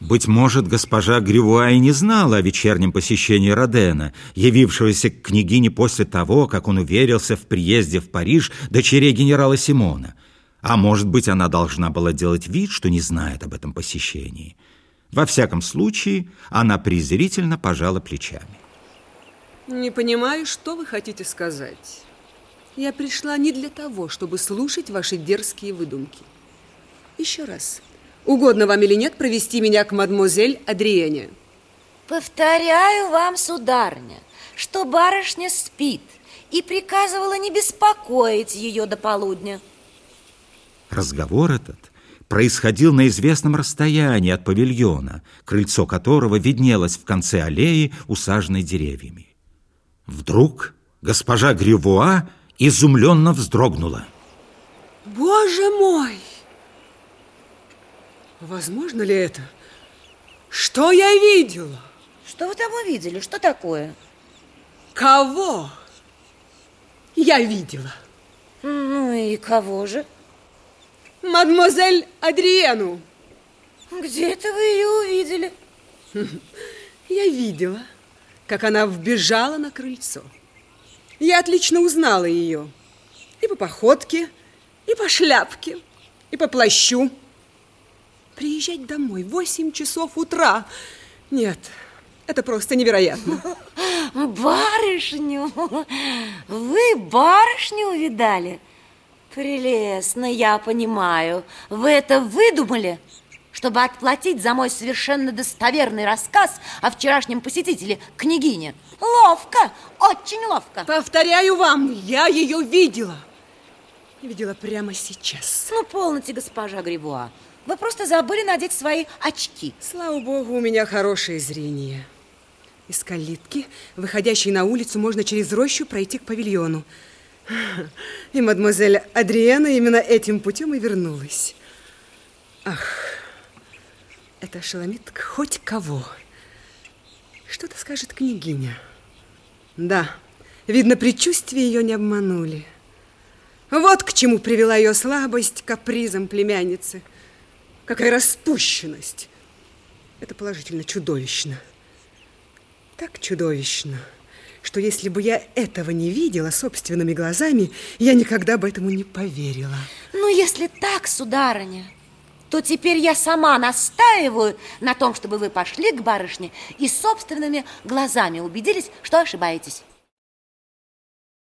Быть может, госпожа Гривуа и не знала о вечернем посещении Родена, явившегося к княгине после того, как он уверился в приезде в Париж дочерей генерала Симона. А может быть, она должна была делать вид, что не знает об этом посещении. Во всяком случае, она презрительно пожала плечами. Не понимаю, что вы хотите сказать. Я пришла не для того, чтобы слушать ваши дерзкие выдумки. Еще раз. Угодно вам или нет провести меня к мадемуазель Адриене? Повторяю вам, сударня, что барышня спит и приказывала не беспокоить ее до полудня. Разговор этот происходил на известном расстоянии от павильона, крыльцо которого виднелось в конце аллеи, усаженной деревьями. Вдруг госпожа Гривуа изумленно вздрогнула. Боже мой! Возможно ли это? Что я видела? Что вы там увидели? Что такое? Кого? Я видела. Ну и кого же? Мадемуазель Адриену. Где это вы ее увидели? Я видела, как она вбежала на крыльцо. Я отлично узнала ее. И по походке, и по шляпке, и по плащу. Приезжать домой в 8 часов утра. Нет, это просто невероятно. Барышню? Вы барышню увидали? Прелестно, я понимаю. Вы это выдумали? чтобы отплатить за мой совершенно достоверный рассказ о вчерашнем посетителе, княгине. Ловко, очень ловко. Повторяю вам, я ее видела. Видела прямо сейчас. Ну, полноте, госпожа Грибуа. Вы просто забыли надеть свои очки. Слава богу, у меня хорошее зрение. Из калитки, выходящей на улицу, можно через рощу пройти к павильону. И мадемуазель Адриена именно этим путем и вернулась. Ах, это ошеломит хоть кого. Что-то скажет княгиня. Да, видно, предчувствия ее не обманули. Вот к чему привела ее слабость капризом племянницы. Какая распущенность. Это положительно чудовищно. Так чудовищно, что если бы я этого не видела собственными глазами, я никогда бы этому не поверила. Ну, если так, сударыня, то теперь я сама настаиваю на том, чтобы вы пошли к барышне и собственными глазами убедились, что ошибаетесь.